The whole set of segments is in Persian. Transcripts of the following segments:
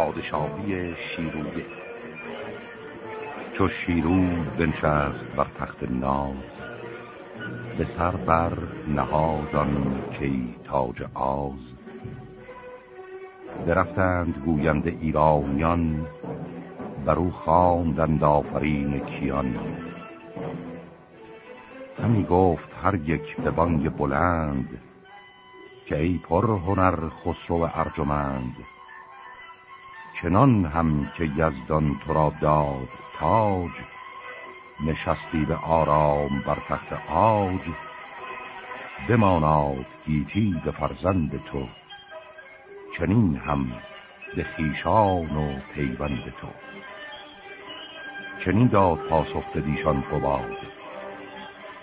پادشاهی شیرویه. چو شیرو بنشست بر تخت ناز به سر بر نهادان کی تاج آز. درفتند گوینده ایرانیان برو خواندند آفرین کیان. همی گفت هر یک به بانگ بلند که ای پر هنر خسرو ارجمند چنان هم که یزدان تو را داد تاج نشستی به آرام بر تخت آج بماناد گیتی به فرزند تو چنین هم به خیشان و پیوند تو. چنین داد پاسخ دیشان باد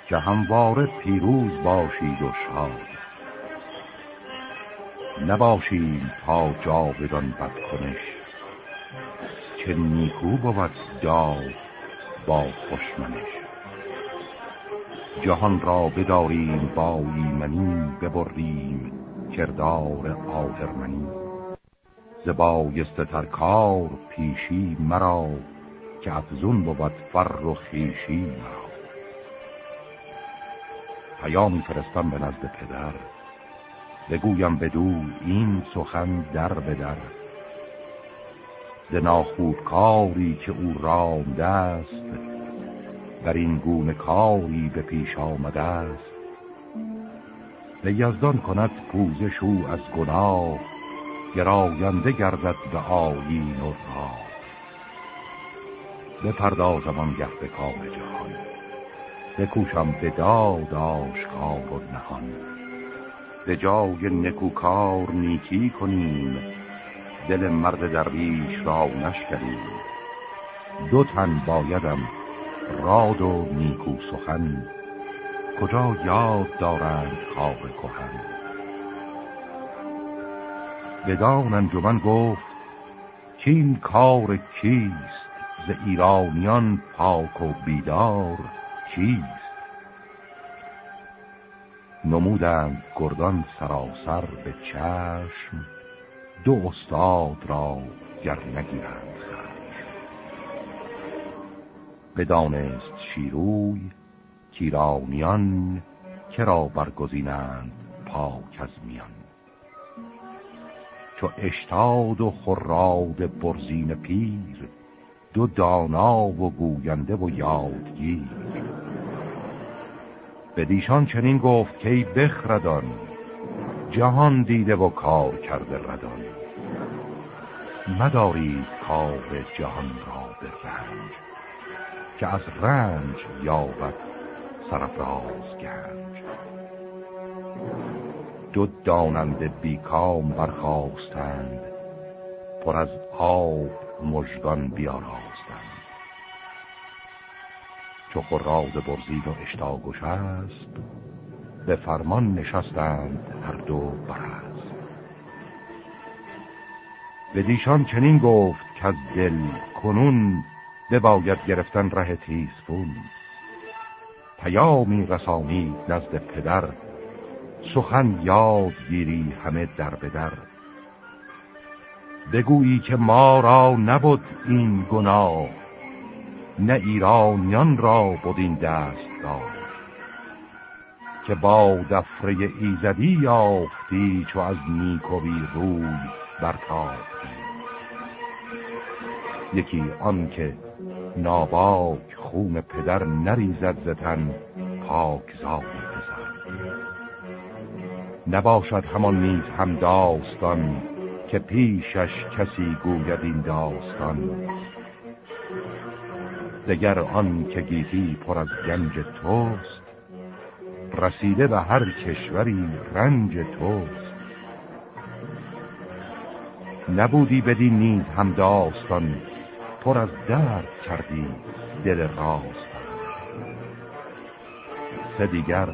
که همواره پیروز باشید و شاد. نباشید تا جاودان بد کنش چه نیکو بود داد با خوشمنش. جهان را بداریم با ایمنی ببریم کردار آهرمنی ز بایسته ترکار پیشی مرا که افزون بود فر و خیشی مرا. پیامی فرستم به نزد پدر بگویم بدو این سخن در به در. ز ناخودکاری که او رامده است در این گونه کاری به پیش آمده است. به یزدان کند پوزش او از گناه گراینده گردد به آیین و راه. بپردازم آنگه به کار جهان بکوشم به داد آشکار و نهان. به جای نکوکار نیکی کنیم دل مرد درویش را نشکنیم دو تن بایدم راد و نیکو سخن. کجا یاد دارند خواب کهن؟ بدان انجمن گفت که این کار کیست؟ ز ایرانیان پاک و بیدار چیست? نمودند گردان سراسر به چشم. دو استاد را گر نگیرند خشم بدانست شیروی کیرانیان کرا برگزینند پاک از میان. چو اشتاد و خراد برزین پیر دو دانا و گوینده و یادگیر. به دیشان چنین گفت که بخردان جهان دیده و کار کرده ردان. مدارید کار جهان را به رنج که از رنج یابد سرفراز گنج. دو دانند بیکام برخواستند پر از آب مژگان بیاراستند. چو خراد برزید و اشتا گشست به فرمان نشستند هر دو برست به دیشان چنین گفت که از دل کنون بباید گرفتن ره تیزفون پیامی رسانی نزد پدر سخن یاد گیری همه در به در. بگویی که ما را نبود این گناه نه ایرانیان را بود این دستگاه. که با دفره ایزدی یافتی چو از نیکوی روی برتافتی یکی آن که ناباک خون پدر نریزد زتن پاک زاد پسر. نباشد همان نیز هم داستان که پیشش کسی گوید این داستان. دگر آن که گیتی پر از گنج توست رسیده به هر کشوری رنج توست. نبودی بدین نیز هم داستان پر از درد کردی دل راست. سه دیگر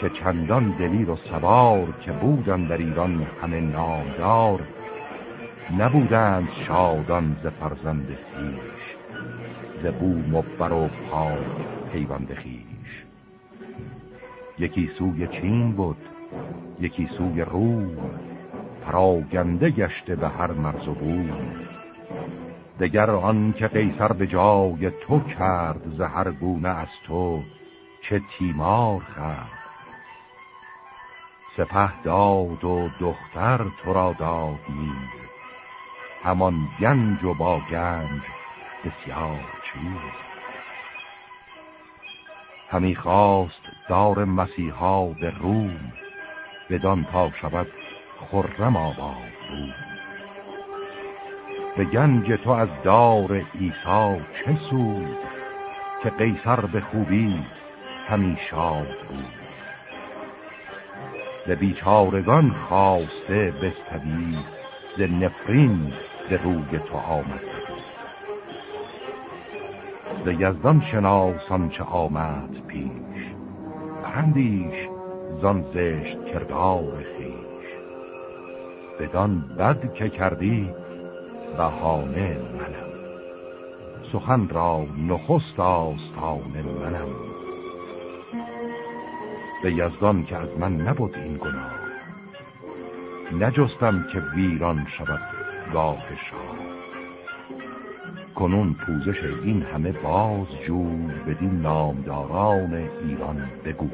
که چندان دلیر و سوار که بودن در ایران همه نامدار نبودند شادان ز فرزند خیش ز بوم و بر و پیوند خیش یکی سوی چین بود یکی سوی روم. پراگنده گشته به هر مرز و بود دگر آن که قیصر به جای تو کرد زهر گونه از تو چه تیمار خرد سپه داد و دختر تو را داد میر همان گنج و با گنج بسیار چیز. همی خواست دار مسیحا به روم بدان تا شود خرم آباد بود به گنج تو از دار ایسا چه سود که قیصر به خوبی همی شاد بود به بیچارگان خواسته بستدی ز نفرین به روی تو آمد. ز یزدان شناسان چه آمد پیش. پندیش زان زشت کردار خیش بدان بد که کردی بهانه منم. سخن را نخست آستان منم. به یزدان که از من نبود این گناه نجستم که ویران شود گاه شاه. کنون پوزش این همه باز جوی بدین نامداران ایران بگو.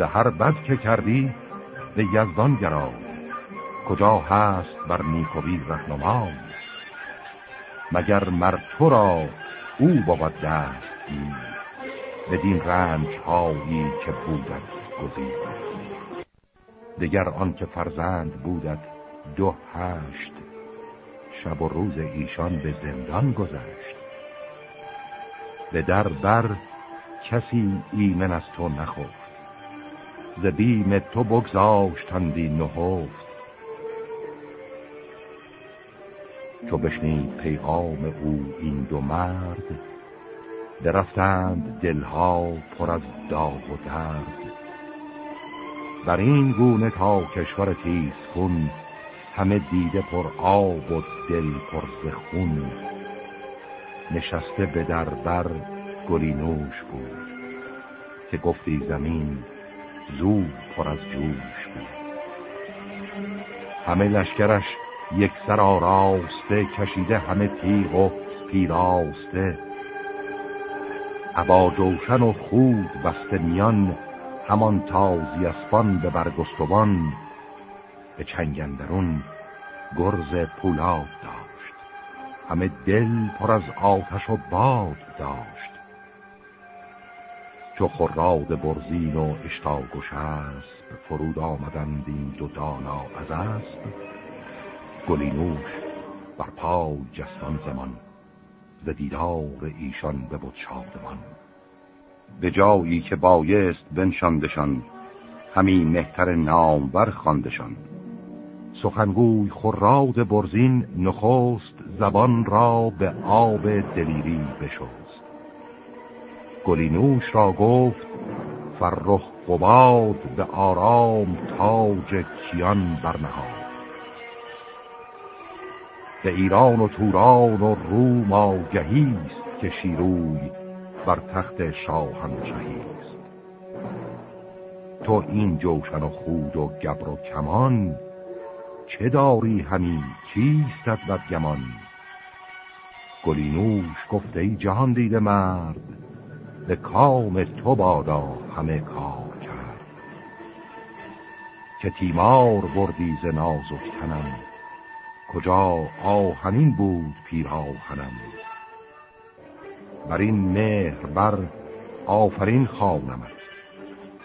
هر بد که کردی به یزدان گرای کجا هست بر نیکوی رهنمای؟ مگر مر تو را او بود دستی بدین رنج هایی که بودت گزید دگر آن که فرزند بودت دو هشت شب و روز ایشان به زندان گذشت. به در بر کسی ایمن از تو نخفت. ز بیم تو بگذاشتندی نهفت چو بشنید پیغام او این دو مرد درفتند دلها پر از داغ و درد. بر این گونه تا کشور تیز کن همه دیده پر آب و دل پر زخون نشسته به دربر گلی نوش بود که گفتی زمین زود پر از جوش بود. همه لشکرش یک سر آراسته کشیده همه تیغ و پیراسته. عبا جوشن و خود بسته میان همان تازی اسبان به برگستوان. به چنگندرون گرز پولاد داشت. همه دل پر از آتش و باد داشت. چو خراد برزین و اشتاگوش اسب فرود آمدند این دو دانا از اسب گلینوش بر پای جستان زمان ز دیدار ایشان بود شادمان. به جایی که بایست بنشاندشان همین مهتر نامور خواندشان. سخنگوی خراد برزین نخست زبان را به آب دلیری بشست. گلینوش را گفت فرخ قباد به آرام تاج کیان برنهاد. به ایران و توران و روم آگهیست که شیروی بر تخت شاهن شهیست تو این جوشن و خود و گبر و کمان چه داری همی؟ چیستت بدگمان گلینوش گفته ای جهان دیده مرد به کام تو بادا همه کار کرد. که تیمار بردی ز نازک تنم کجا آهنین بود پیراهنم؟ بر این مهر بر آفرین خانمت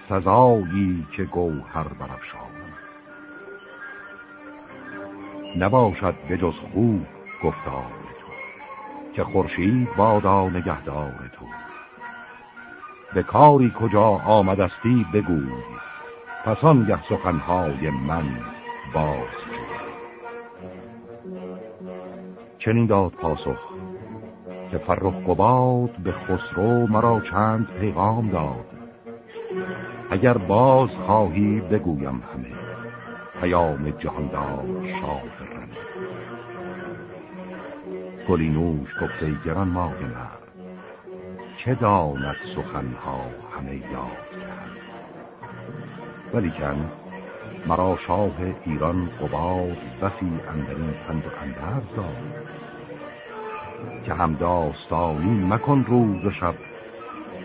سزایی که گوهر برافشانم نباشد به جز خوب گفتار تو که خورشید بادا نگهدار تو. به کاری کجا آمدستی بگوی پس آنگه سخنهای من باز چنین داد پاسخ که فرخ قباد به خسرو مرا چند پیغام داد. اگر باز خواهی بگویم همه پیام جهاندار شاه رن گلینوش گفته گران مرد چه داند سخنها همه یاد کرد؟ ولیکن مرا شاه ایران قباد بسی اندرین پند و اندرز داد. که هم داستانی مکن روز و شب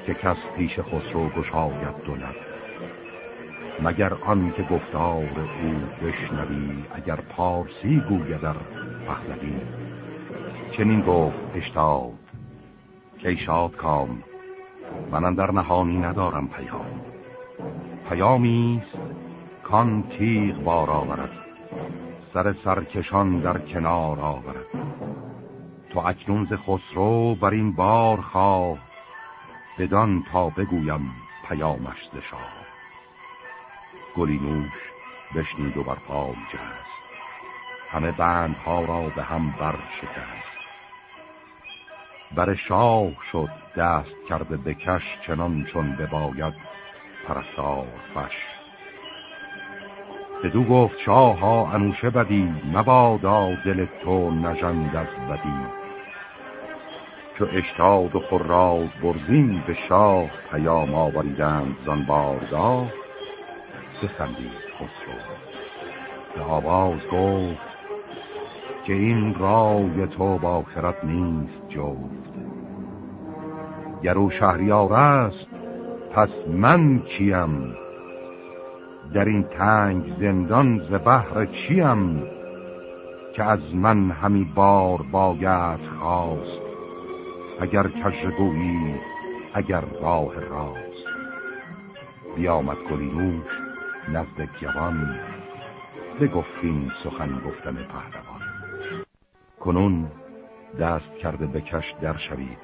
که کس پیش خسرو گشاید دو مگر آن که گفتار او بشنوی اگر پارسی گوید در پهلوی؟ چنین گفت اشتاد که شاد کام من در نهانی ندارم پیام. پیامیست کان تیغ بار آورد سر سرکشان در کنار آورد. تو اکنون ز خسرو بر این بار خواه بدان تا بگویم پیامش ز شاه. گلی بشنید و بر پای جست. همه بندها را به هم بر شکست. بر شاه شد دست کرده بکش چنان چون بباید پرستار فش. بدو گفت شاه ها انوشه بدی مبادا دل تو نژند از بدی. چو اشتاد و خراد برزین به شاه پیام آوریدند زان بخندید خسرو. به آواز گفت که این رای تو با خرد نیست جفت. گرو شهریار است پس من کیم؟ در این تنگ زندان ز بحر چیم که از من همی بار باید خواست اگر کشگویی اگر راه راست. بیامد گلینوش نزد گوان بگفتین سخن گفتن پهلوان. کنون دست کرده بکش در شوید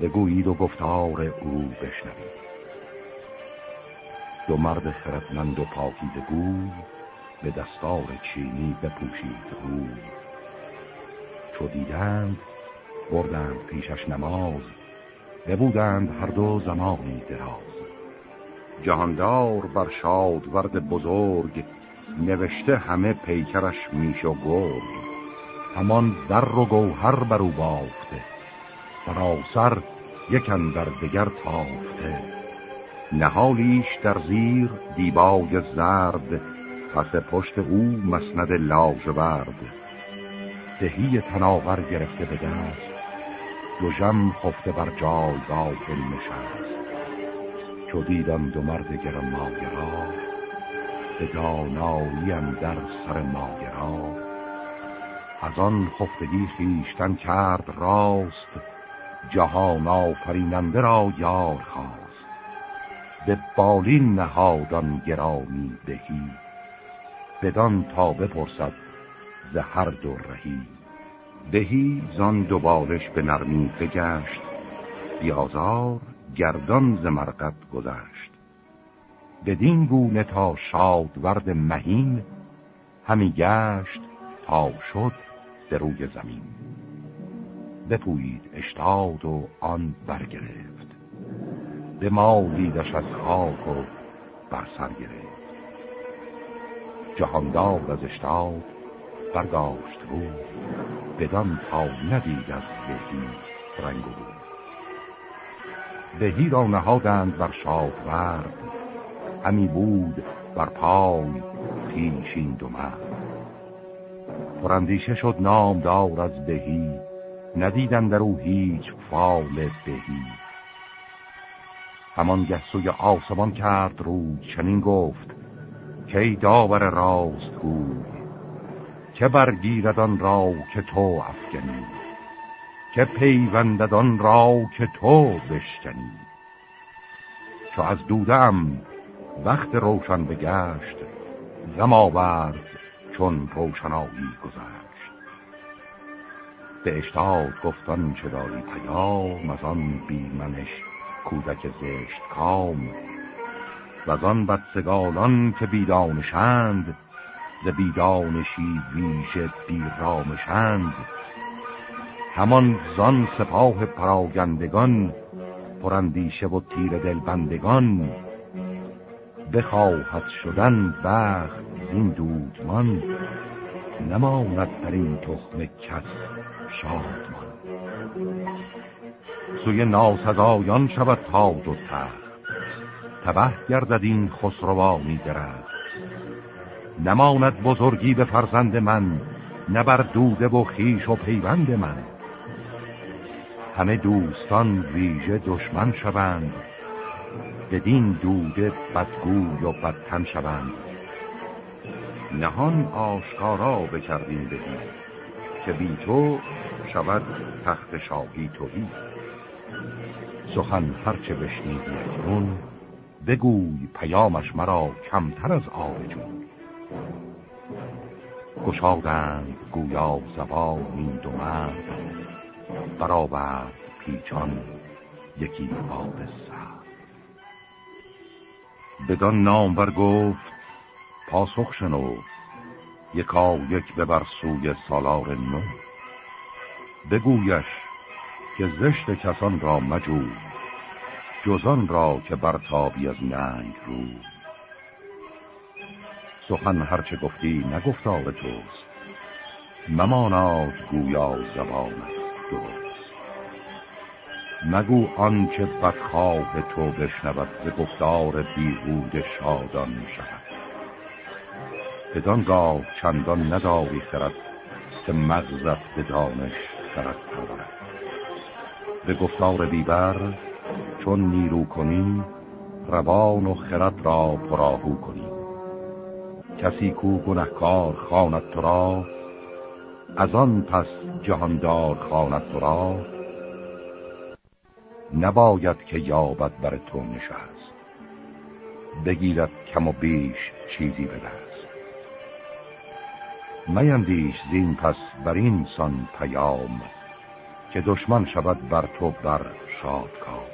بگویید و گفتار او بشنوید. دو مرد خردمند و پاکید گوی به دستار چینی بپوشید روی چو دیدند بردند پیشش نماز ببودند هر دو زمانی دراز. جهاندار بر شاد ورد بزرگ نوشته همه پیکرش میش و گرگ. همان در و گوهر برو بافته سراسر یکن در دگر تافته. نهالیش در زیر دیبای زرد پس پشت او مسند لاژورد دهی تناور گرفته به دست دو جم خفته بر جایگاه نشست. چو دیدم دو مرد گرم ماگرا به داناییم در سر ماگرا از آن خفتگی خیشتن کرد راست جهان آفریننده را یار خواست. به بالین نهادان گرامی دهی بدان تا بپرسد ز هر دو رهی. دهی زان دو بالش به نرمی بگشت بیازار گردان ز مرقد گذشت. بدین گونه تا شادورد مهین همی گشت تا شد به روی زمین. بپویید اشتاد و آن برگرفت. به مالیدش از خاک و بر سر گرفت. جهاندار از اشتاد برداشت رو بدان تا ندید از بهی رنگ رو دهی را نهادند بر شاهورد همی بود بر پای پیشین دو مرد. پرندیشه شد نامدار از بهی ندیدن در او هیچ فال بهی. همان گه آسمان کرد رو چنین گفت که ای داور راست گوی که برگیردان را که تو افگنی؟ که پیونددان را که تو بشکنی. چو از دودم وقت روشن بگشت غم آورد چون روشنایی گذشت. به اشتاد گفتان چه داری پیام از آن بیمنش کودک زشت کام. و از آن بدسگالان که بیدانشند ز بیدانشی ویژه بیرامشند همان زان سپاه پراگندگان پرندیشه و تیر دلبندگان بخواهد شدن بخت این دودمان نماند در این تخم کس شادمان. سوی ناسزایان شود تاج و تخت تبه گردد این خسروانی درست نماند بزرگی به فرزند من نبر دوده و خیش و پیوند من. همه دوستان ویژه دشمن شوند. بدین دوده بدگوی و بدتن شوند. نهان آشکارا بکردیم بهی که بی تو شود تخت شاهی توهی. سخن هرچه بشنیدی اکنون بگوی پیامش مرا کمتر از آب جون. گشادند گویا زبانی دو مرد. برآورد پیچان یکی آب سر بدان نامور گفت پاسخ شنو یکا یک ببر سوی سالار نو. بگویش که زشت کسان را مجو جزان را که برتابی از ننگ رو سخن هرچه گفتی نگفتار توست مماناد گویا زبانت. درست مگو آنچه بدخواه تو بشنود ز گفتار بیهود شادان شود. بدانگاه چندان نداری خرد که مغزت به دانش خرد پرورد. به گفتار بیبر چون نیرو کنیم روان و خرد را پراهو کنیم. کسی کو گنهکار خواند تو را از آن پس جهاندار خواند تو را. نباید که یابد بر تو نشست. بگیرد کم و بیش چیزی به میندیش زین پس بر این سان پیام که دشمن شود بر تو بر شاد کام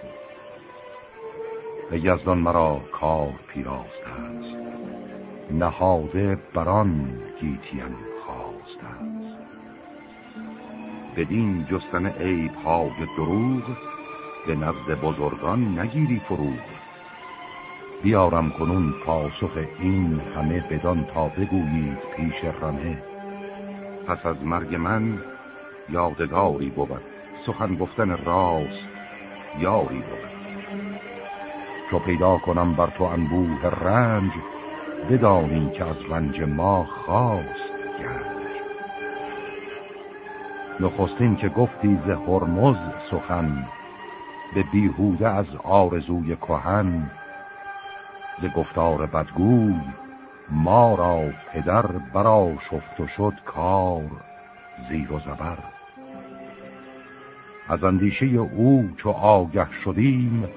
به یزدان مرا کار پیراسته است. نهاده بران گیتیم بدین جستن عیب های دروغ به نزد بزرگان نگیری فروغ. بیارم کنون پاسخ این همه بدان تا بگویید پیش رمه. پس از مرگ من یادگاری بود سخن گفتن راست یاری بود. چو پیدا کنم بر تو انبوه رنج بدانی که از رنج ما خواست گنج. نخستین که گفتی ز هرمز سخن به بیهوده از آرزوی کهن ز گفتار بدگوی ما را پدر برا شفت و شد کار زیر و زبر. از اندیشه او چو آگه شدیم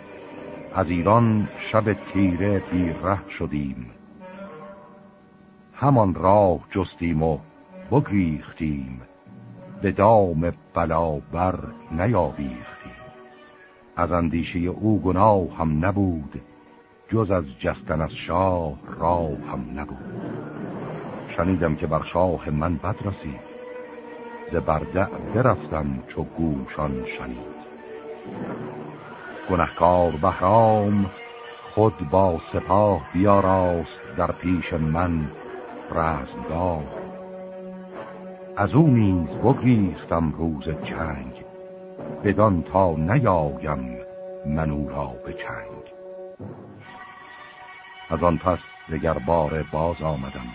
از ایران شب تیره ره شدیم. همان راه جستیم و بگریختیم. به دام بلا بر نیاویختیم از اندیشه او گناه هم نبود جز از جستن از شاه راه هم نبود. شنیدم که بر شاه من بد رسید ز برده برفتم چو گوشان شنید. گنهکار بهرام خود با سپاه بیاراست در پیش من رزمگاه از او نیز بگریختم روز چنگ بدان تا نیایم منو را به چنگ. از آن پس دگر بار باز آمدم.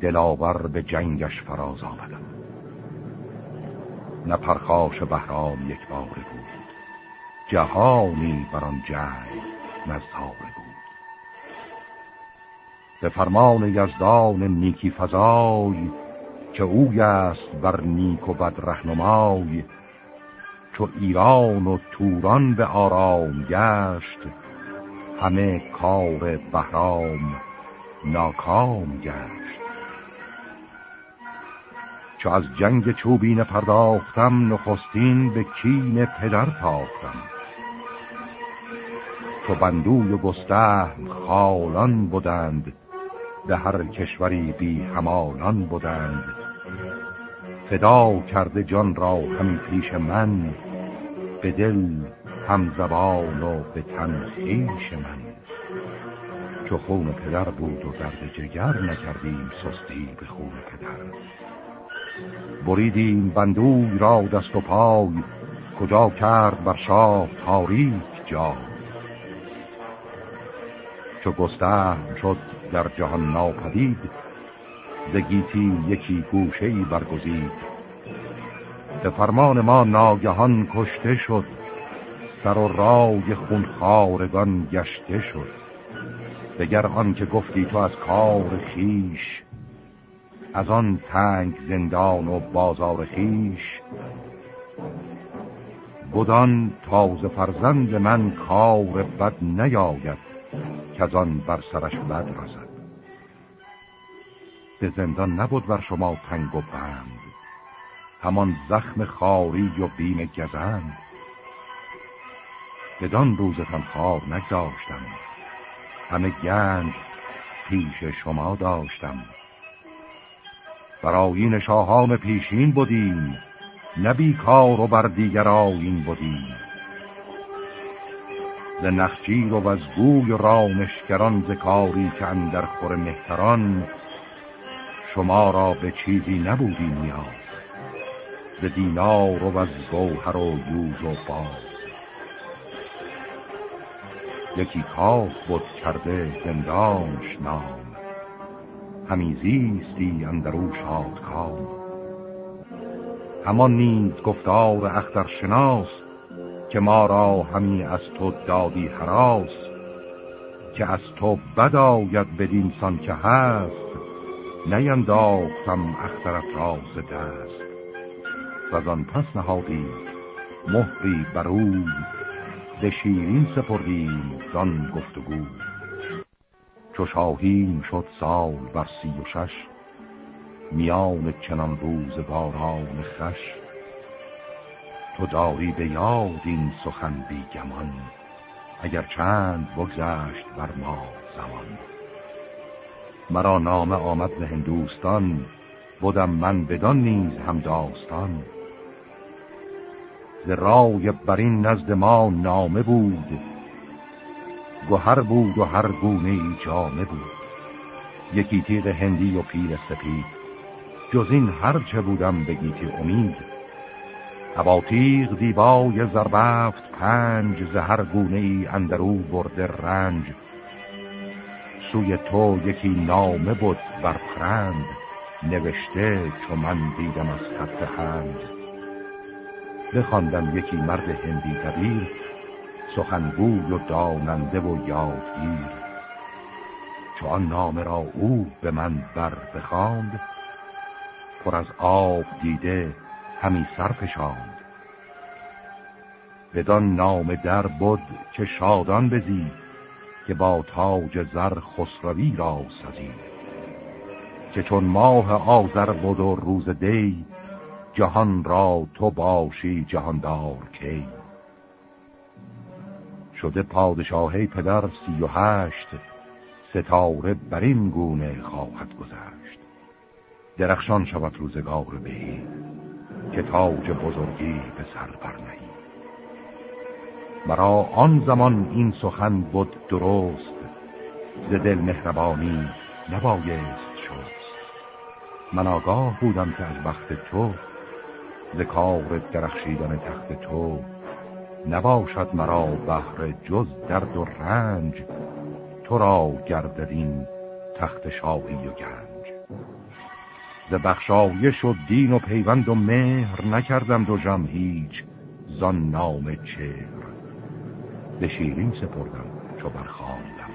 دلاور به جنگش فراز آمدم. نه پرخاش بهرام یک بار بود. جهانی بر آن جنگ نزداره بود. به فرمان یزدان نیکی فضای که اوی است بر نیک و بد رهنمای چو ایران و توران به آرام گشت همه کار بهرام ناکام گشت. چو از جنگ چوبین پرداختم نخستین به کین پدر تاختم. چو بندوی و گستهم خالان بودند به هر کشوری بی همانان بودند. فدا کرده جان را همی پیش من به دل هم زبان و به تن خیش من. چو خون پدر بود و درد جگر نکردیم سستی به خون پدر. بریدیم بندوی را دست و پای کجا کرد بر شاه تاریک جا چو گستهم شد در جهان ناپدید زگیتی یکی گوشه ای برگزید. به فرمان ما ناگهان کشته شد. سر و رای خونخارگان گشته شد. دگر آن که گفتی تو از کار خیش از آن تنگ زندان و بازار خیش بدان تازه فرزند من کار بد نیاید که از آن بر سرش بد رسد به زندان نبود بر شما تنگ و بند. همان زخم خاری و بیم گزند. بدان روزتان خار نگذاشتم. همه گنج پیش شما داشتم. برای شاهان پیشین بودیم نبی کار و بر دیگر آین بودیم ز نخجیر و از گوی رامشگران ز کاری که اندر خور مهتران شما را به چیزی نبودی نیاز. ز دینار و از گوهر و یوز و باز. یکی کاف بود کرده زندانش نام. همی زیستی اندرو شاد کام همان نیز گفتار اختر شناس که ما را همی از تو دادی حراس که از تو بداید بدینسان که هست. نینداختم اخترت را دست. و آن پس نهادی مهری بروی به شیرین سپردیم دان گفتگو. چو شاهین شد سال بر سی و شش میان چنان روز باران خش تو داری به یاد این سخن بیگمان اگر چند بگذشت بر ما زمان. مرا نامه آمد به هندوستان بودم من بدان نیز هم داستان. ز رای برین نزد ما نامه بود گوهر بود و هر گونه ای جامه بود. یکی تیغ هندی و پیر سپید جز این هر چه بودم بگیتی امید. هوا تیغ دیبای زربفت پنج زهر گونه ای اندرو برده رنج. سوی تو یکی نامه بود بر پرند نوشته چو من دیدم از خط هند. بخواندم یکی مرد هندی دبیر سخنگوی و داننده و یادگیر. چون نامه را او به من بر بخواند پر از آب دیده همی سر فشاند. بدان نام در بود که شادان بزید که با تاج زر خسروی را سزید که چون ماه آذر بود و روز دی جهان را تو باشی جهاندار کی. شده پادشاهی پدر سی و هشت ستاره بر این گونه خواهد گذشت. درخشان شود روزگار بهی که تاج بزرگی به سر برنهی. مرا آن زمان این سخن بود درست ز دل مهربانی نبایست شست. من آگاه بودم که از بخت تو ز کار درخشیدن تخت تو نباشد مرا بهر جز درد و رنج تو را گرددین تخت شاهی و گنج. ز بخشایش و دین و پیوند و مهر نکردم دو جم هیچ زان نام چهر به شیرین سپردم چو برخاندم.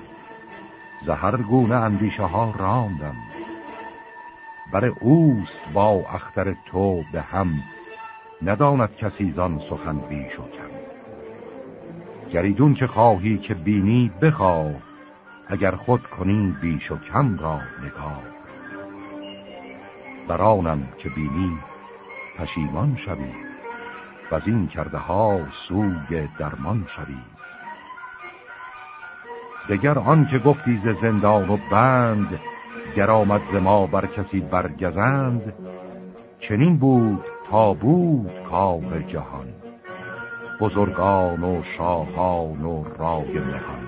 زهر گونه اندیشه ها راندم. بر اوست با اختر تو به هم نداند کسی زان سخن بیش و کم. گریدون که خواهی که بینی بخواه اگر خود کنی بیش و کم را نگاه. برانم که بینی پشیمان شوی و از این کرده ها سوی درمان شوی. دگر آن که گفتی ز زندان و بند گر آمد ز ما بر کسی برگزند چنین بود تا بود کار جهان بزرگان و شاهان و رای مهان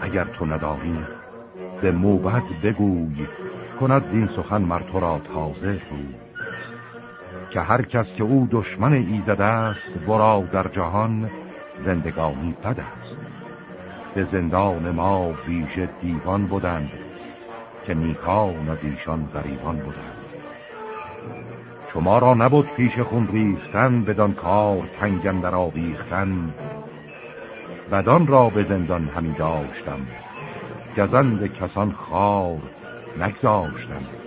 اگر تو ندانی به موبت بگوی کند این سخن مر تو را تازه بود که هر کس که او دشمن ایزد است برا در جهان زندگانی بد است. به زندان ما ویژه دیوان بودند که نیکان از ایشان غریبان بودند. شما را نبود پیش خون ریختن بدان کار تنگن در آویختن. بدان را به زندان همی داشتم. گزند کسان خار نگذاشتم.